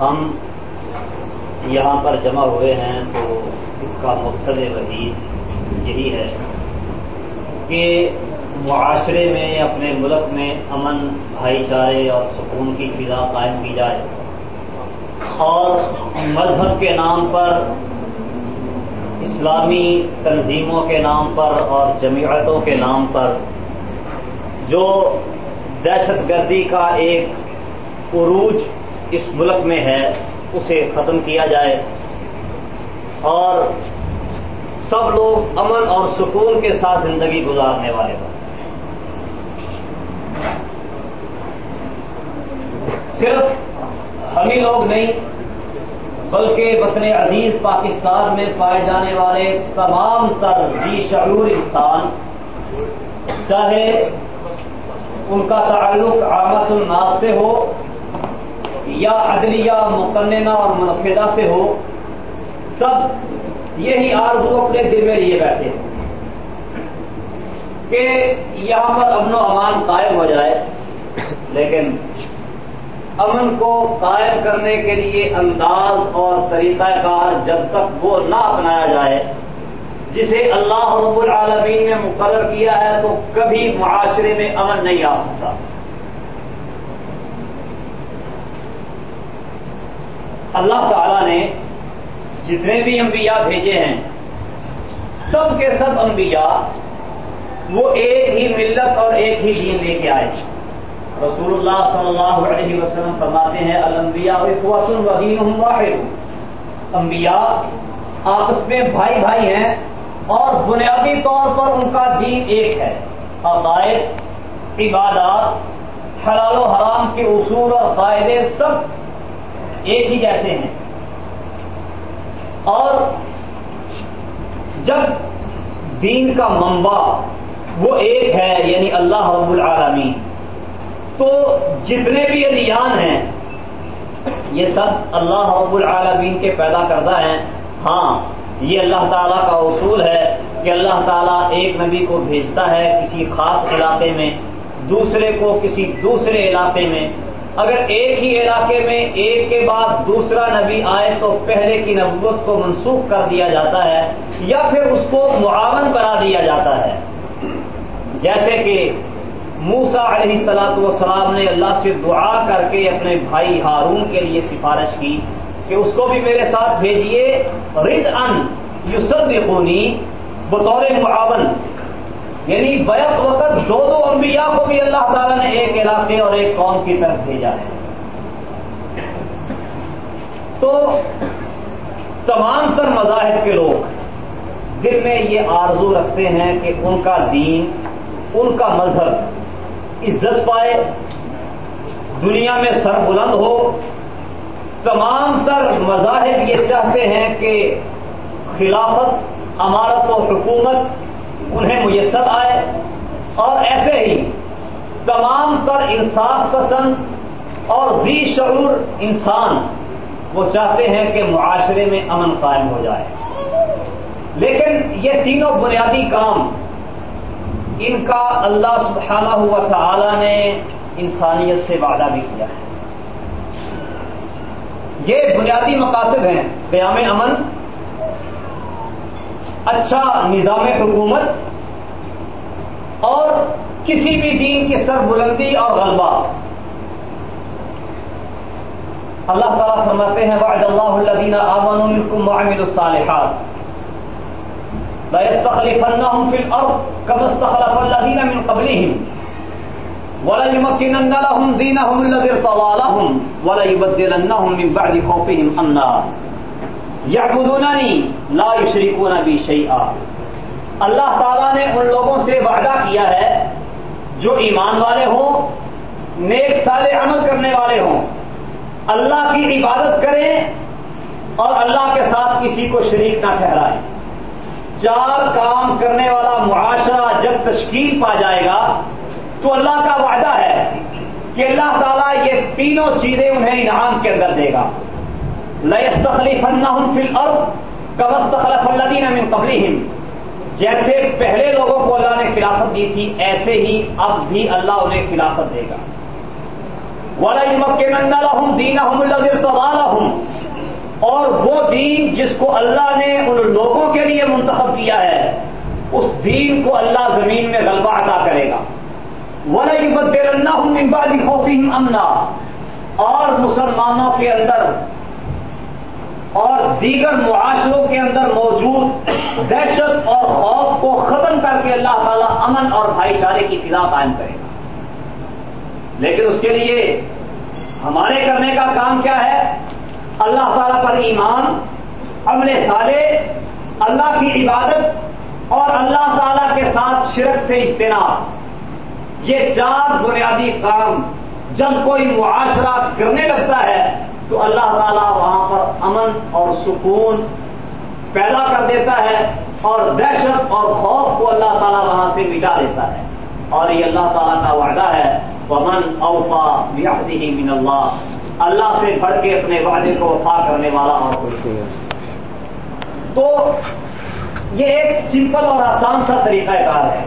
ہم یہاں پر جمع ہوئے ہیں تو اس کا مقصد وحید یہی ہے کہ معاشرے میں اپنے ملک میں امن، بھائی چارے اور سکون کی فضا قائم کی جائے اور مذہب کے نام پر، اسلامی تنظیموں کے نام پر اور جمعیتوں کے نام پر جو دہشت گردی کا ایک عروج اس ملک میں ہے، اسے ختم کیا جائے۔ اور سب لوگ امن اور سکون کے ساتھ زندگی گزارنے والے بن۔ صرف ہم ہی لوگ نہیں، بلکہ وطن عزیز پاکستان میں پائے جانے والے تمام تر جی شعور انسان، چاہے ان کا تعلق آمد الناس سے ہو یا عدلیہ، مقننہ اور منفیدہ سے ہو، سب یہی آرزو اپنے دل میں لیے بیٹھے ہیں کہ یہاں پر امن و امان قائم ہو جائے، لیکن امن کو قائم کرنے کے لیے انداز اور طریقہ کار جب تک وہ نہ اپنایا جائے، جسے اللہ رب العالمین نے مقرر کیا ہے، تو کبھی معاشرے میں امن نہیں آ سکتا۔ اللہ تعالی نے جتنے بھی انبیاء بھیجے ہیں، سب کے سب انبیاء وہ ایک ہی ملت اور ایک ہی دین لے کے آئے رسول اللہ صلی اللہ علیہ وسلم فرماتے ہیں، الانبیاء ودین واحد۔ انبیاء آپس میں بھائی بھائی ہیں اور بنیادی طور پر ان کا دین ایک ہے۔ عقائد عبادات، حلال و حرام کے اصول اور قاعدے سب ایک ہی جیسے ہیں۔ اور جب دین کا منبع وہ ایک ہے یعنی اللہ رب العالمین، تو جتنے بھی ادیان ہیں، یہ سب اللہ رب العالمین کے پیدا کردہ ہیں۔ ہاں یہ اللہ تعالیٰ کا اصول ہے کہ اللہ تعالیٰ ایک نبی کو بھیجتا ہے کسی خاص علاقے میں، دوسرے کو کسی دوسرے علاقے میں اگر ایک ہی علاقے میں ایک کے بعد دوسرا نبی آئے تو پہلے کی نبوت کو منسوخ کر دیا جاتا ہے یا پھر اس کو معاون بنا دیا جاتا ہے۔ جیسے کہ موسا علیہ سلاۃ وسلام نے اللہ سے دعا کر کے اپنے بھائی ہارون کے لیے سفارش کی کہ اس کو بھی میرے ساتھ بھیجیے رد ان یوسد بطور معاون۔ یعنی بیک وقت دو دو انبیاء کو بھی اللہ تعالیٰ نے ایک علاقے اور ایک قوم کی طرف بھیجا ہے۔ تو تمام تر مذاہب کے لوگ دل میں یہ آرزو رکھتے ہیں کہ ان کا دین، ان کا مذہب عزت پائے، دنیا میں سر بلند ہو۔ تمام تر مذاہب یہ چاہتے ہیں کہ خلافت، امارت و حکومت انہیں میسر آئے اور ایسے ہی تمام تر انصاف پسند اور زی شعور انسان وہ چاہتے ہیں کہ معاشرے میں امن قائم ہو جائے۔ لیکن یہ تینوں بنیادی کام ان کا اللہ سبحانہ ہوا تعالی نے انسانیت سے وعدہ بھی کیا ہے۔ یہ بنیادی مقاصد ہیں قیام امن اچھا نظام حکومت اور کسی بھی دین کی سر بلندی اور غلبہ۔ اللہ تعالیٰ فرماتے ہیں، وعد اللہ الذین آمنوا منکم وعملوا الصالحات۔ لا يستخلفنهم في الارض كما استخلف الذين من قبلهم۔ ولا يمكنن لهم دينهم الذي ارتضى لهم ولا يبدلنهم من بعد خوفهم امنا يعبدونني لا يشركون بي شيئا اللہ تعالیٰ نے ان لوگوں سے وعدہ کیا ہے جو ایمان والے ہوں، نیک سال عمل کرنے والے ہوں۔ اللہ کی عبادت کریں اور اللہ کے ساتھ کسی کو شریک نہ ٹھہرائیں۔ چار کام کرنے والا معاشرہ جب تشکیل پا جائے گا، تو اللہ کا وعدہ ہے کہ اللہ تعالیٰ یہ تینوں چیزیں انہیں انعام کے اندر دے گا۔ لیے تخلیف فل تخلف اللہ من جیسے پہلے لوگوں کو اللہ نے خلافت دی تھی، ایسے ہی اب بھی اللہ انہیں خلافت دے گا۔ ولی مکن ہوں دین اور وہ دین جس کو اللہ نے ان لوگوں کے لیے منتخب کیا ہے، اس دین کو اللہ زمین میں غلبہ ادا کرے گا۔ ولی بدرنا ہوں امبادی خوفی امنا اور مسلمانوں کے اندر دیگر معاشروں کے اندر موجود دہشت اور خوف کو ختم کر کے اللہ تعالیٰ امن اور بھائی چارے کی فضا قائم کرے گا۔ لیکن اس کے لیے ہمارے کرنے کا کام کیا ہے؟ اللہ تعالیٰ پر ایمان، عمل صالح، اللہ کی عبادت اور اللہ تعالیٰ کے ساتھ شرک سے اجتناب۔ یہ چار بنیادی کام، جب کوئی معاشرہ کرنے لگتا ہے تو اللہ تعالیٰ وہاں پر امن اور سکون پیدا کر دیتا ہے اور دہشت اور خوف کو اللہ تعالیٰ وہاں سے مٹا دیتا ہے۔ اور یہ اللہ تعالیٰ کا وعدہ ہے، ومن اوفا ہی من اللہ اللہ سے بڑھ کے اپنے وعدے کو وفا کرنے والا اور کچھ تو یہ ایک سمپل اور آسان سا طریقہ کار ہے۔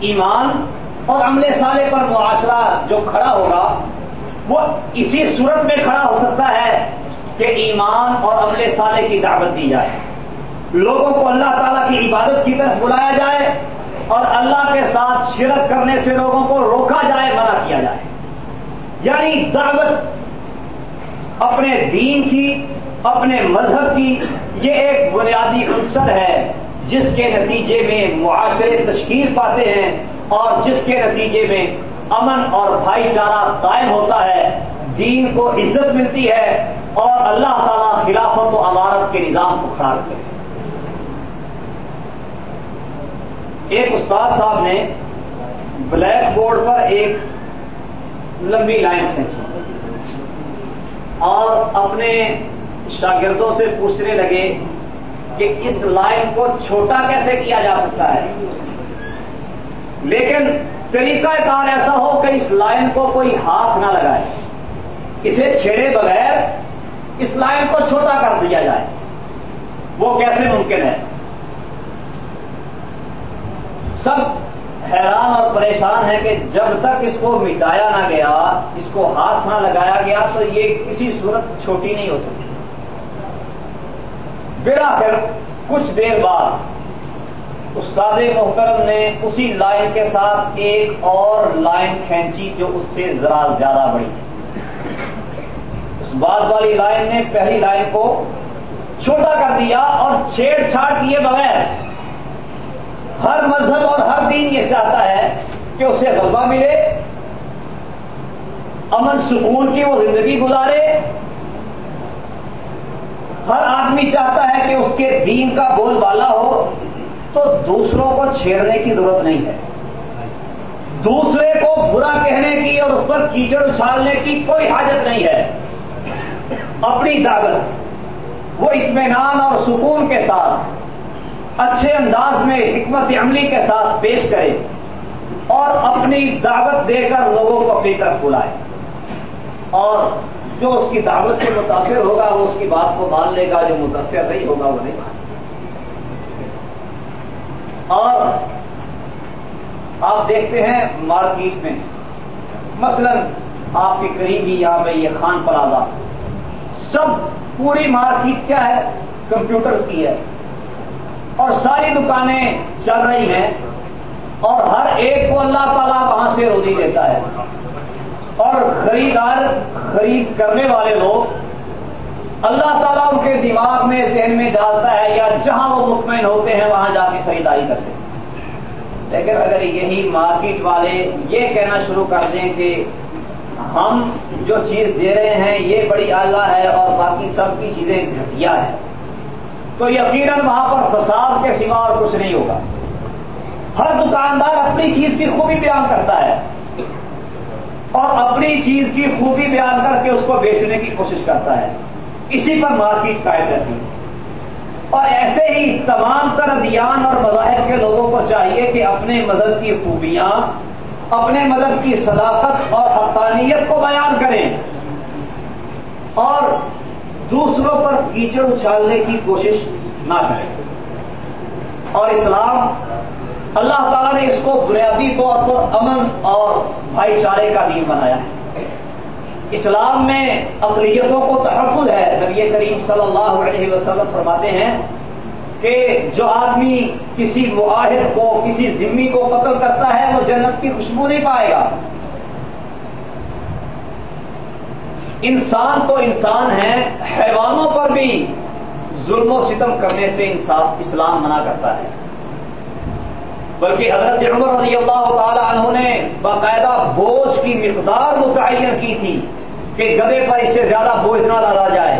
ایمان اور عملے سالے پر معاشرہ جو کھڑا ہوگا، وہ اسی صورت میں کھڑا ہو سکتا ہے کہ ایمان اور عمل سالے کی دعوت دی جائے۔ لوگوں کو اللہ تعالیٰ کی عبادت کی طرف بلایا جائے اور اللہ کے ساتھ شرک کرنے سے لوگوں کو روکا جائے، منع کیا جائے۔ یعنی دعوت اپنے دین کی، اپنے مذہب کی، یہ ایک بنیادی عنصر ہے جس کے نتیجے میں معاشرے تشکیل پاتے ہیں اور جس کے نتیجے میں امن اور بھائی چارہ قائم ہوتا ہے۔ دین کو عزت ملتی ہے اور اللہ تعالیٰ خلافت و عمارت کے نظام کو کھڑا کرتے ہیں۔ ایک استاد صاحب نے بلیک بورڈ پر ایک لمبی لائن کھینچی اور اپنے شاگردوں سے پوچھنے لگے کہ اس لائن کو چھوٹا کیسے کیا جا سکتا ہے؟ لیکن طریقہ کار ایسا ہو کہ اس لائن کو کوئی ہاتھ نہ لگائے۔ اسے چھیڑے بغیر اس لائن کو چھوٹا کر دیا جائے۔ وہ کیسے ممکن ہے؟ سب حیران اور پریشان ہے کہ جب تک اس کو مٹایا نہ گیا، اس کو ہاتھ نہ لگایا گیا، تو یہ کسی صورت چھوٹی نہیں ہو سکتی۔ بلا کر کچھ دیر بعد استاد محترم نے اسی لائن کے ساتھ ایک اور لائن کھینچی جو اس سے ذرا زیادہ بڑی۔ اس بعد والی لائن نے پہلی لائن کو چھوٹا کر دیا اور چھیڑ چھاڑ کیے بغیر ہر مذہب اور ہر دین یہ چاہتا ہے کہ اسے غلبہ ملے، امن سکون کی وہ زندگی گزارے۔ ہر آدمی چاہتا ہے کہ اس کے دین کا بول بالا ہو، تو دوسروں کو چھیڑنے کی ضرورت نہیں ہے۔ دوسرے کو برا کہنے کی اور اس پر کیچڑ اچھالنے کی کوئی حاجت نہیں ہے۔ اپنی دعوت وہ اطمینان اور سکون کے ساتھ، اچھے انداز میں حکمت عملی کے ساتھ پیش کرے اور اپنی دعوت دے کر لوگوں کو اپنی طرف بلائے۔ اور جو اس کی دعوت سے متاثر ہوگا، وہ اس کی بات کو مان لے گا، جو متاثر نہیں ہوگا، وہ نہیں مان اور آپ دیکھتے ہیں مارکیٹ میں، مثلا آپ کے قریب ہی یہاں پہ یہ خان پلازا سب پوری مارکیٹ کیا ہے؟ کمپیوٹرز کی ہے۔ اور ساری دکانیں چل رہی ہیں اور ہر ایک کو اللہ تعالیٰ وہاں سے روزی دیتا ہے۔ اور خریدار خرید کرنے والے لوگ اللہ تعالیٰ ان کے دماغ میں، ذہن میں ڈالتا ہے یا جہاں وہ مطمئن ہوتے ہیں، وہاں جا کے خریداری کرتے ہیں۔ لیکن اگر یہی مارکیٹ والے یہ کہنا شروع کر دیں کہ ہم جو چیز دے رہے ہیں، یہ بڑی اعلیٰ ہے اور باقی سب کی چیزیں گھٹیا ہے۔ تو یقیناً وہاں پر فساد کے سوا اور کچھ نہیں ہوگا۔ ہر دکاندار اپنی چیز کی خوبی بیان کرتا ہے اور اپنی چیز کی خوبی بیان کر کے اس کو بیچنے کی کوشش کرتا ہے۔ اسی پر مارکیٹ قائم رہتی ہے۔ اور ایسے ہی تمام تر ادیان اور مذاہب کے لوگوں کو چاہیے کہ اپنے مذہب کی خوبیاں اپنے مذہب کی صداقت اور حقانیت کو بیان کریں اور دوسروں پر کیچڑ اچھالنے کی کوشش نہ کریں۔ اور اسلام اللہ تعالیٰ نے اس کو بنیادی طور پر امن اور بھائی چارے کا دین بنایا ہے۔ اسلام میں اقلیتوں کو تحفظ ہے۔ نبی کریم صلی اللہ علیہ وسلم فرماتے ہیں کہ جو آدمی کسی معاہد کو، کسی ذمی کو قتل کرتا ہے، وہ جنت کی خوشبو نہیں پائے گا۔ انسان تو انسان ہے، حیوانوں پر بھی ظلم و ستم کرنے سے انصاف، اسلام منع کرتا ہے۔ بلکہ حضرت عمر رضی اللہ تعالی عنہ نے باقاعدہ بوجھ کی مقدار متعین کی تھی کہ گدے پر اس سے زیادہ بوجھ نہ لادا جائے،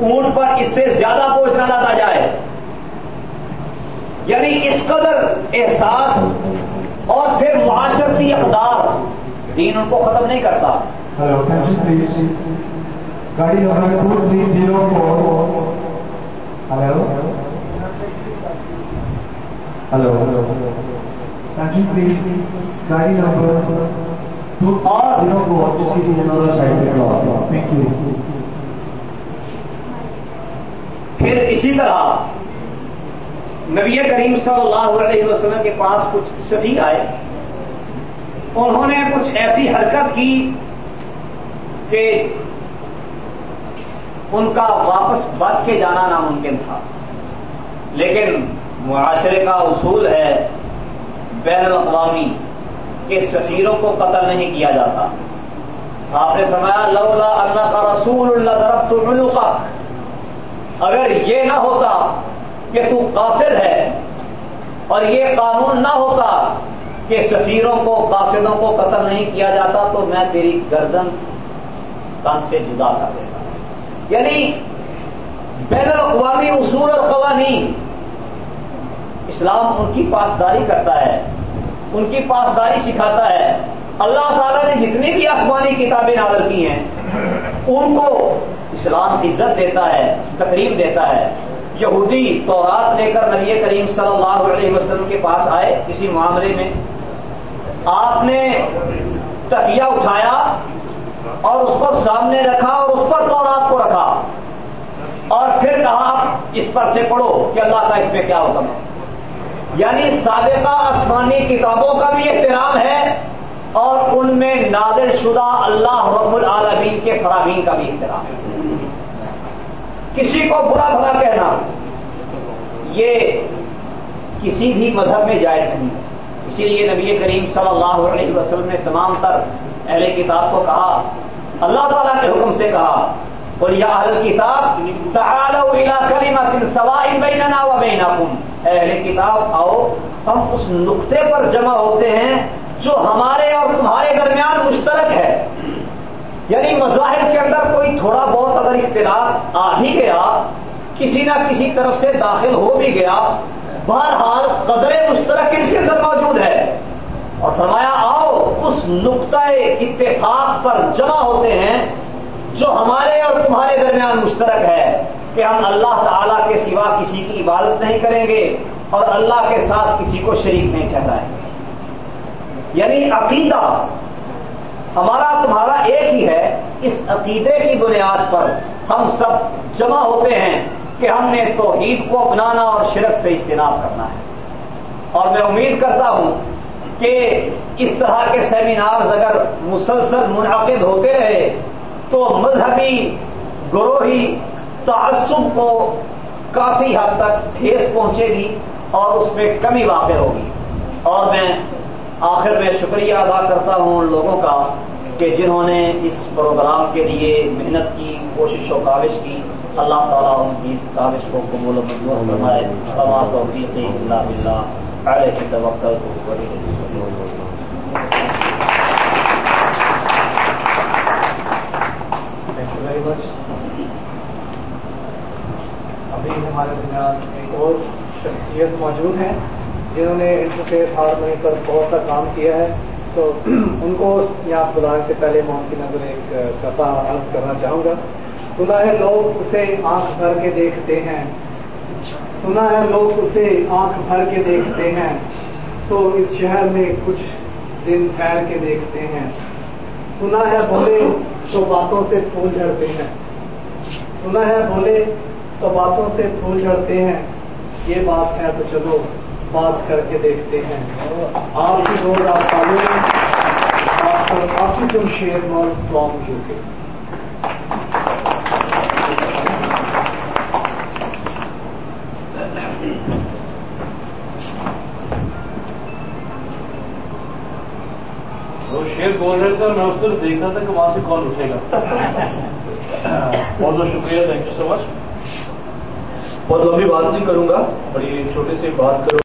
اونٹ پر اس سے زیادہ بوجھ نہ لادا جائے۔ یعنی اس قدر احساس اور پھر معاشرتی اقدار دین ان کو ختم نہیں کرتا۔ گاڑی نمبر ہلو ہلو پلیز گاڑی number zero four thank you پھر اسی طرح نبی کریم صلی اللہ علیہ وسلم کے پاس کچھ سبھی آئے۔ انہوں نے کچھ ایسی حرکت کی کہ ان کا واپس بچ کے جانا ناممکن تھا۔ لیکن معاشرے کا اصول ہے بین الاقوامی، کہ سفیروں کو قتل نہیں کیا جاتا۔ آپ نے فرمایا، لولا اللہ کا رسول اللہ درخت اگر یہ نہ ہوتا کہ تو قاصد ہے اور یہ قانون نہ ہوتا کہ سفیروں کو، قاصدوں کو قتل نہیں کیا جاتا تو میں تیری گردن تن سے جدا کر دیتا یعنی بین الاقوامی اصول اور قوانین، اسلام ان کی پاسداری کرتا ہے، ان کی پاسداری سکھاتا ہے۔ اللہ تعالیٰ نے جتنی بھی آسمانی کتابیں نازل کی ہیں، ان کو اسلام عزت دیتا ہے، تقریب دیتا ہے۔ یہودی تو رات لے کر نبی کریم صلی اللہ علیہ وسلم کے پاس آئے کسی معاملے میں۔ آپ نے تکیا اٹھایا اور اس کو سامنے رکھا اور اس پر تو رات کو رکھا۔ اور پھر کہا اس پر سے پڑھو کہ اللہ کا اس پہ کیا حکم ہے۔ یعنی سابقہ آسمانی کتابوں کا بھی احترام ہے اور ان میں نادر شدہ اللہ رب العالمین کے فراہین کا بھی احترام ہے۔ کسی کو برا بھلا کہنا، یہ کسی بھی مذہب میں جائز نہیں اسی لیے نبی کریم صلی اللہ علیہ وسلم نے تمام تر اہل کتاب کو کہا، اللہ تعالیٰ کے حکم سے کہا اور یا اہل کتاب بیننا و بینکم۔ اہل کتاب، آؤ، ہم اس نقطے پر جمع ہوتے ہیں جو ہمارے اور تمہارے درمیان مشترک ہے۔ یعنی مظاہر کے اندر کوئی تھوڑا بہت اختلاف آ ہی گیا، کسی نہ کسی طرف سے داخل ہو بھی گیا۔ بہرحال قدر مشترک اس کے اندر موجود ہے۔ اور فرمایا، آؤ، اس نقطۂ اتفاق پر جمع ہوتے ہیں جو ہمارے اور تمہارے درمیان مشترک ہے کہ ہم اللہ تعالی کے سوا کسی کی عبادت نہیں کریں گے اور اللہ کے ساتھ کسی کو شریک نہیں ٹھہرائیں گے۔ یعنی عقیدہ ہمارا تمہارا ایک ہی ہے۔ اس عقیدے کی بنیاد پر ہم سب جمع ہوتے ہیں کہ ہم نے توحید کو اپنانا اور شرک سے اجتناب کرنا ہے۔ اور میں امید کرتا ہوں کہ اس طرح کے سیمینارز اگر مسلسل منعقد ہوتے رہے تو مذہبی گروہی تعصب کو کافی حد تک ٹھیس پہنچے گی اور اس میں کمی واقع ہوگی۔ اور میں آخر میں شکریہ ادا کرتا ہوں ان لوگوں کا کہ جنہوں نے اس پروگرام کے لیے محنت کی، کوشش و کاوش کی، اللہ تعالیٰ ان کی اس کاوش کو قبول و منظور فرمائے۔ اللہ توفیق اللہ بلّہ پہلے کی توقع ابھی ہمارے درمیان ایک اور شخصیت موجود ہے جنہوں نے انٹرفیس ہارمنی پر بہت سا کام کیا ہے تو ان کو یہاں بلانے سے پہلے میں ان کی نظر ایک دفعہ عرض کرنا چاہوں گا۔ سنا ہے لوگ اسے آنکھ بھر کے دیکھتے ہیں۔ سنا ہے لوگ اسے آنکھ بھر کے دیکھتے ہیں۔ تو اس شہر میں کچھ دن ٹھہر کے دیکھتے ہیں۔ سنا ہے بولے تو باتوں سے پھول جھڑتے ہیں۔ سنا ہے بولے تو باتوں سے پھول جھڑتے ہیں۔ یہ بات ہے تو چلو۔ بات کر کے دیکھتے ہیں آپ کی روز آپ Dr. Afiqul Shermal from UK. وہ شیر بول رہے تھے اور میں اس دیکھ رہا تھا کہ وہاں سے کون اٹھے گا بہت بہت شکریہ تھینک یو سو مچ بہت لمبی بات نہیں کروں گا بڑی چھوٹی سی بات کروں